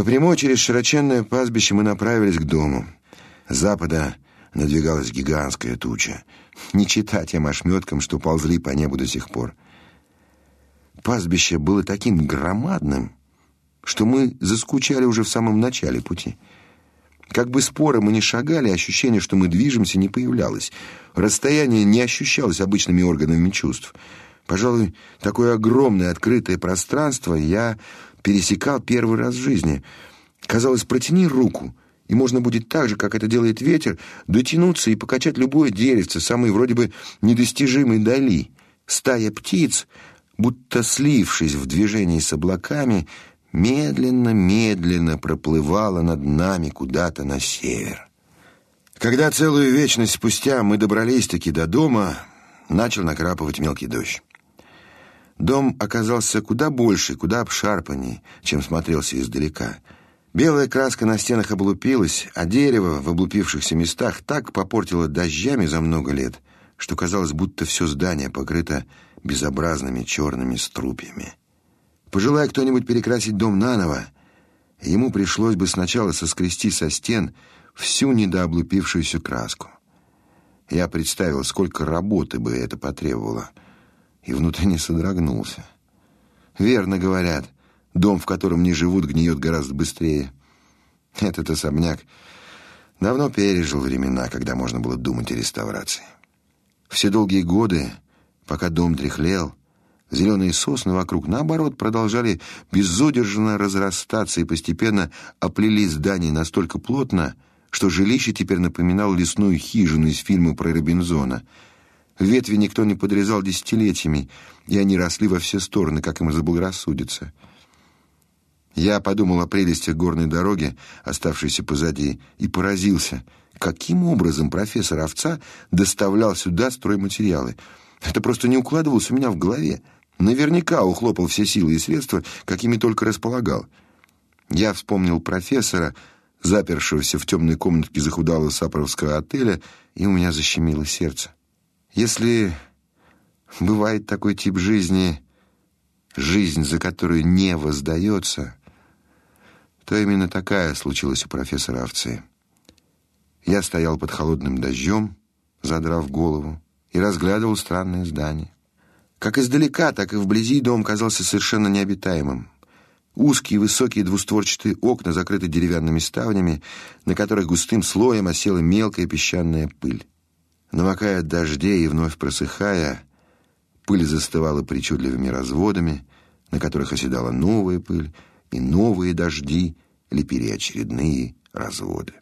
По прямой через широченное пастбище мы направились к дому. С запада надвигалась гигантская туча. Не читать тем ошметкам, что ползли по небу до сих пор. Пастбище было таким громадным, что мы заскучали уже в самом начале пути. Как бы споро мы ни шагали, ощущение, что мы движемся, не появлялось. Расстояние не ощущалось обычными органами чувств. Пожалуй, такое огромное открытое пространство я пересекал первый раз в жизни. Казалось, протяни руку, и можно будет так же, как это делает ветер, дотянуться и покачать любое деревце, самой вроде бы недостижимой дали. Стая птиц, будто слившись в движении с облаками, медленно-медленно проплывала над нами куда-то на север. Когда целую вечность спустя мы добрались-таки до дома, начал накрапывать мелкий дождь. Дом оказался куда больше, куда обшарпанней, чем смотрелся издалека. Белая краска на стенах облупилась, а дерево в облупившихся местах так попортило дождями за много лет, что казалось, будто все здание покрыто безобразными черными струпьями. Пожелая кто-нибудь перекрасить дом наново, ему пришлось бы сначала соскрести со стен всю недооблупившуюся краску. Я представил, сколько работы бы это потребовало, и внутренне содрогнулся. Верно говорят, дом, в котором не живут, гниет гораздо быстрее. Этот особняк давно пережил времена, когда можно было думать о реставрации. Все долгие годы, пока дом дряхлел, Зеленые сосны вокруг, наоборот, продолжали безудержно разрастаться и постепенно оплели здание настолько плотно, что жилище теперь напоминало лесную хижину из фильма про Робинзона. Ветви никто не подрезал десятилетиями, и они росли во все стороны, как им заблагорассудится. Я подумал о прелестях горной дороги, оставшейся позади, и поразился, каким образом профессор Овца доставлял сюда стройматериалы. Это просто не укладывалось у меня в голове. Наверняка ухлопал все силы и средства, какими только располагал. Я вспомнил профессора, запершегося в темной комнатке захудалого сапровского отеля, и у меня защемило сердце. Если бывает такой тип жизни, жизнь, за которую не воздается, то именно такая случилась у профессора Овцы. Я стоял под холодным дождем, задрав голову, и разглядывал странное здание. Как издалека, так и вблизи дом казался совершенно необитаемым. Узкие высокие двустворчатые окна закрыты деревянными ставнями, на которых густым слоем осела мелкая песчаная пыль. Намокая от дождей и вновь просыхая, пыль застывала причудливыми разводами, на которых оседала новая пыль, и новые дожди лепили очередные разводы.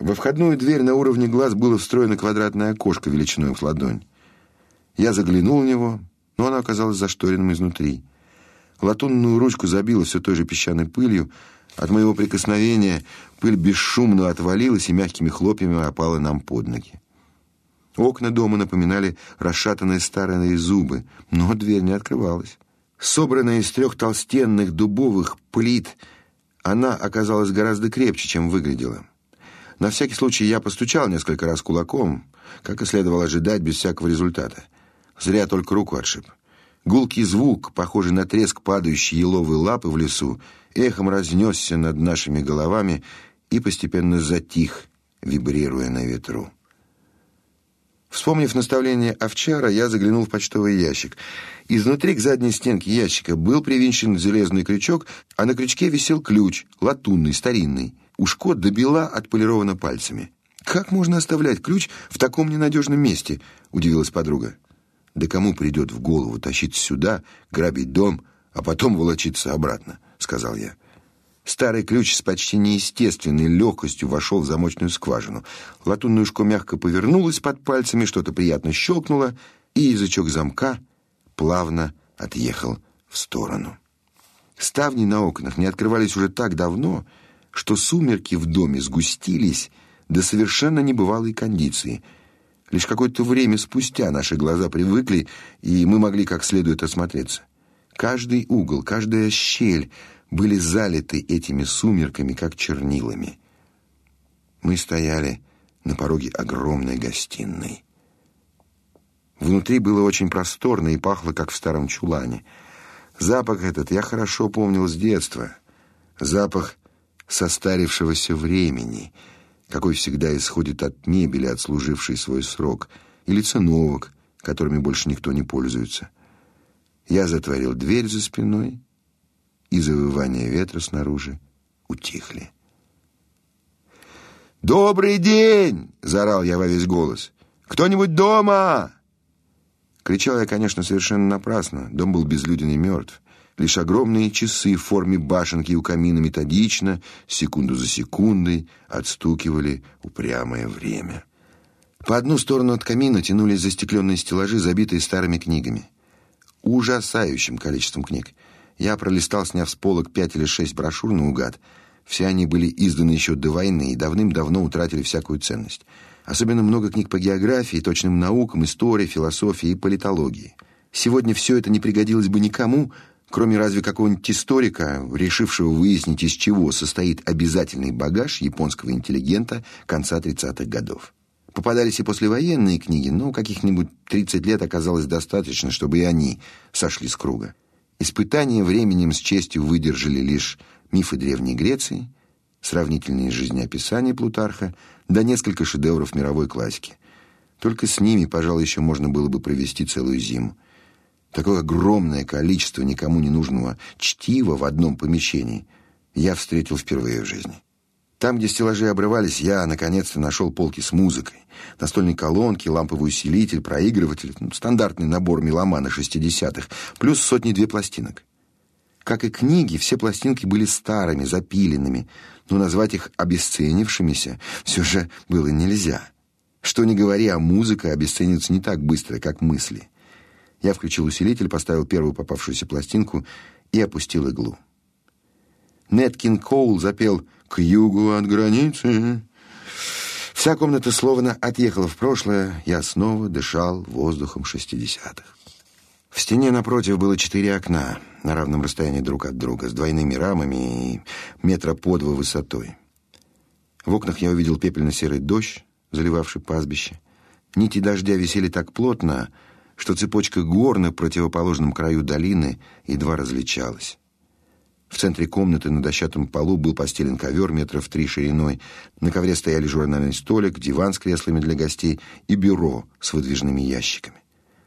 Во входную дверь на уровне глаз было встроено квадратное окошко величиной в ладонь. Я заглянул в него, но оно оказалось зашторенным изнутри. Латунную ручку забило все той же песчаной пылью. От моего прикосновения пыль бесшумно отвалилась и мягкими хлопьями опала нам под ноги. Окна дома напоминали расшатанные старые зубы, но дверь не открывалась. Собранная из трех толстенных дубовых плит, она оказалась гораздо крепче, чем выглядела. На всякий случай я постучал несколько раз кулаком, как и следовало ожидать, без всякого результата. Зря только руку отшиб. Гулкий звук, похожий на треск падающей еловой лапы в лесу, эхом разнесся над нашими головами и постепенно затих, вибрируя на ветру. Вспомнив наставление овчара, я заглянул в почтовый ящик. Изнутри к задней стенке ящика был привинчен железный крючок, а на крючке висел ключ, латунный, старинный. Ушко добила отполировано пальцами. «Как можно оставлять ключ в таком ненадежном месте?» — удивилась подруга. Да кому придет в голову тащиться сюда, грабить дом, а потом волочиться обратно, сказал я. Старый ключ с почти неестественной легкостью вошел в замочную скважину. Латунное ушко мягко повернулось под пальцами, что-то приятно щелкнуло, и язычок замка плавно отъехал в сторону. Ставни на окнах не открывались уже так давно, что сумерки в доме сгустились до совершенно небывалой кондиции — Лишь какое-то время спустя наши глаза привыкли, и мы могли как следует осмотреться. Каждый угол, каждая щель были залиты этими сумерками, как чернилами. Мы стояли на пороге огромной гостиной. Внутри было очень просторно и пахло, как в старом чулане. Запах этот я хорошо помнил с детства. Запах состарившегося времени, какой всегда исходит от мебели, отслужившей свой срок, или циновок, которыми больше никто не пользуется. Я затворил дверь за спиной, и завывания ветра снаружи утихли. «Добрый день!» — заорал я во весь голос. «Кто-нибудь дома?» Кричал я, конечно, совершенно напрасно. Дом был безлюден и мертв. Лишь огромные часы в форме башенки у камина методично, секунду за секундой, отстукивали упрямое время. По одну сторону от камина тянулись застекленные стеллажи, забитые старыми книгами. Ужасающим количеством книг. Я пролистал, сняв с полок пять или шесть брошюр наугад. Все они были изданы еще до войны и давным-давно утратили всякую ценность. Особенно много книг по географии, точным наукам, истории, философии и политологии. Сегодня все это не пригодилось бы никому, кроме разве какого-нибудь историка, решившего выяснить, из чего состоит обязательный багаж японского интеллигента конца 30-х годов. Попадались и послевоенные книги, но каких-нибудь 30 лет оказалось достаточно, чтобы и они сошли с круга. Испытания временем с честью выдержали лишь мифы Древней Греции, сравнительные жизнеописания Плутарха, да несколько шедевров мировой классики. Только с ними, пожалуй, еще можно было бы провести целую зиму. Такое огромное количество никому не нужного чтива в одном помещении я встретил впервые в жизни. Там, где стеллажи обрывались, я наконец-то нашел полки с музыкой. Настольные колонки, ламповый усилитель, проигрыватель, ну, стандартный набор меломана 60-х, плюс сотни-две пластинок. Как и книги, все пластинки были старыми, запиленными, но назвать их обесценившимися все же было нельзя. Что ни говори, а музыка обесценится не так быстро, как мысли. Я включил усилитель, поставил первую попавшуюся пластинку и опустил иглу. Неткин Коул запел «К югу от границы». Вся комната словно отъехала в прошлое, я снова дышал воздухом шестидесятых. В стене напротив было четыре окна на равном расстоянии друг от друга, с двойными рамами и метра по два высотой. В окнах я увидел пепельно-серый дождь, заливавший пастбище. Нити дождя висели так плотно, что цепочка гор на противоположном краю долины едва различалась. В центре комнаты на дощатом полу был постелен ковер метров три шириной. На ковре стояли журнальный столик, диван с креслами для гостей и бюро с выдвижными ящиками.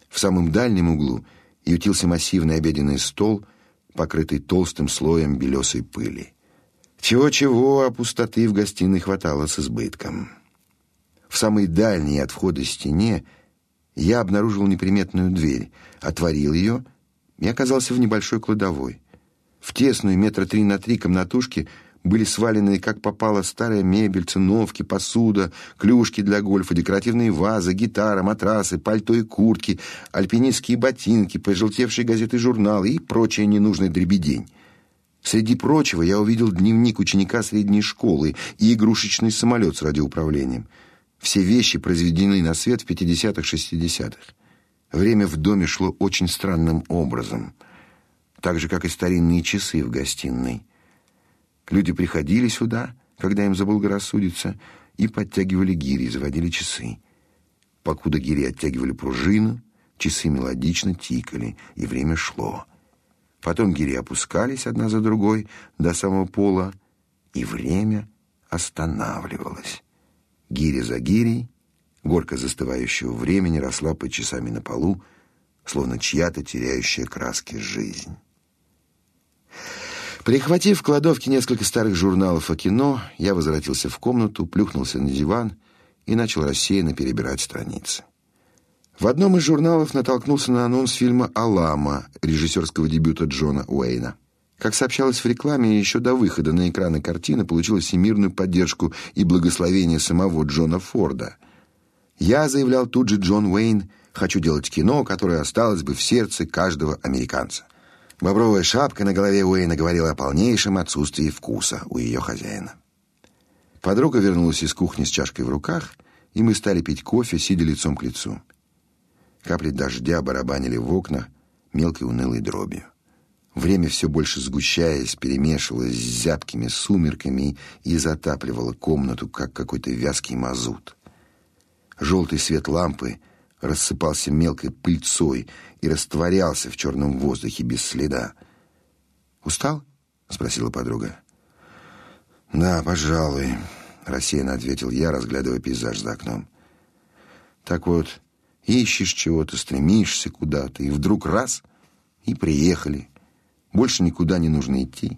В самом дальнем углу ютился массивный обеденный стол, покрытый толстым слоем белесой пыли. Чего-чего, а пустоты в гостиной хватало с избытком. В самой дальней от входа стене я обнаружил неприметную дверь, отворил ее и оказался в небольшой кладовой. В тесную метра три на три комнатушке были свалены, как попало, старая мебель, циновки, посуда, клюшки для гольфа, декоративные вазы, гитара, матрасы, пальто и куртки, альпинистские ботинки, пожелтевшие газеты и журналы и прочая ненужная дребедень. Среди прочего я увидел дневник ученика средней школы и игрушечный самолет с радиоуправлением. Все вещи произведены на свет в 50-х-60-х. Время в доме шло очень странным образом — так же, как и старинные часы в гостиной. Люди приходили сюда, когда им заблагорассудится, и подтягивали гири, заводили часы. Покуда гири оттягивали пружину, часы мелодично тикали, и время шло. Потом гири опускались одна за другой до самого пола, и время останавливалось. Гири за гирей, горка застывающего времени росла под часами на полу, словно чья-то теряющая краски жизнь. Прихватив в кладовке несколько старых журналов о кино, я возвратился в комнату, плюхнулся на диван и начал рассеянно перебирать страницы. В одном из журналов натолкнулся на анонс фильма «Алама» режиссерского дебюта Джона Уэйна. Как сообщалось в рекламе, еще до выхода на экраны картина получила всемирную поддержку и благословение самого Джона Форда. Я заявлял тут же Джон Уэйн, хочу делать кино, которое осталось бы в сердце каждого американца. Бобровая шапка на голове Уэйна говорила о полнейшем отсутствии вкуса у ее хозяина. Подруга вернулась из кухни с чашкой в руках, и мы стали пить кофе, сидя лицом к лицу. Капли дождя барабанили в окна мелкой унылой дробью. Время все больше сгущаясь, перемешивалось с зябкими сумерками и затапливало комнату, как какой-то вязкий мазут. Желтый свет лампы рассыпался мелкой пыльцой и растворялся в черном воздухе без следа. «Устал?» — спросила подруга. Да, пожалуй, рассеянно ответил я, разглядывая пейзаж за окном. Так вот, ищешь чего-то, стремишься куда-то, и вдруг раз и приехали. Больше никуда не нужно идти.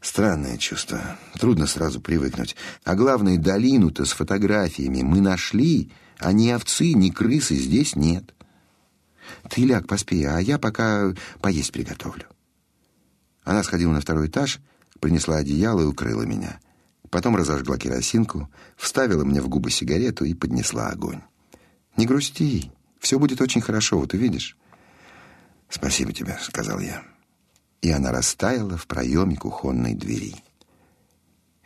Странное чувство. Трудно сразу привыкнуть. А главное, долину-то с фотографиями мы нашли, а ни овцы, ни крысы здесь нет. Ты ляг, поспи, а я пока поесть приготовлю. Она сходила на второй этаж, принесла одеяло и укрыла меня. Потом разожгла керосинку, вставила мне в губы сигарету и поднесла огонь. Не грусти, все будет очень хорошо, вот увидишь. Спасибо тебе, сказал я. И она растаяла в проеме кухонной двери.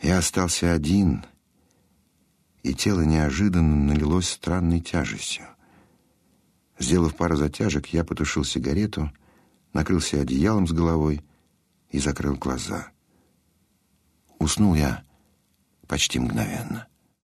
Я остался один, и тело неожиданно налилось странной тяжестью. Сделав пару затяжек, я потушил сигарету, накрылся одеялом с головой и закрыл глаза. Уснул я почти мгновенно.